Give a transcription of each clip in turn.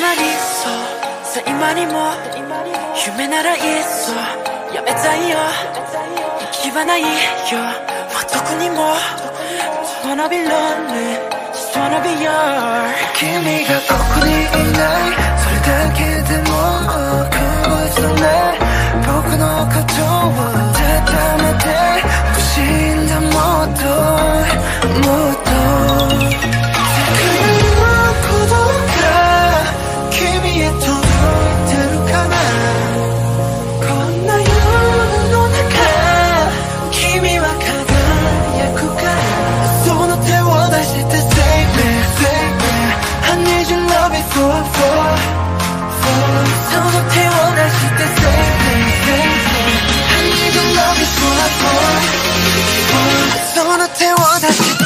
さ今にも夢ならいっそ。やめたいよ。息はないよ。もうどこにも wanna be lonely Just wanna be your 君がここにいない。それだけでも苦しそうね。僕のことを温めてほしいんだもっともっと。给我的。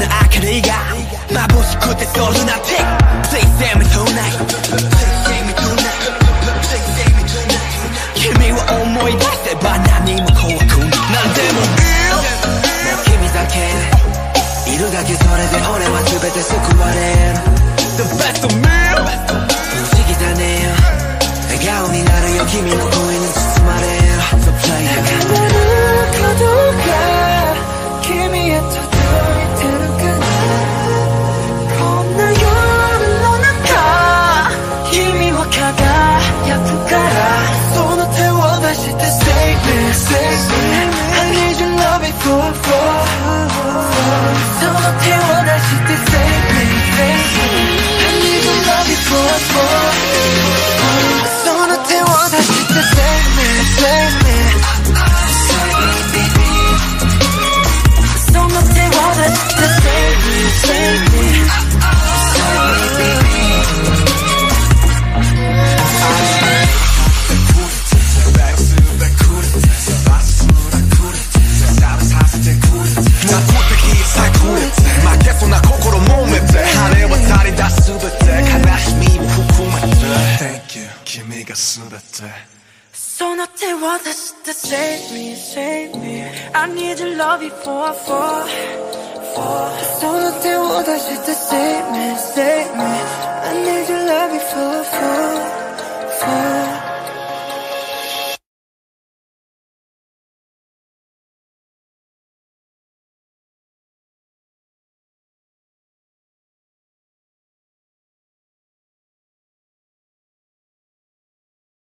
の明かりが眩しくてそルナティック Please save me tonight Please save me tonight Please save me tonight 君を思い出せば何も怖くなんでもいいもう君だけいるだけそれで俺は全て救われる The best of me 느꼈어. 그때 So nothing was to save me, save me. I need your love before I fall, fall So nothing to save me, save me.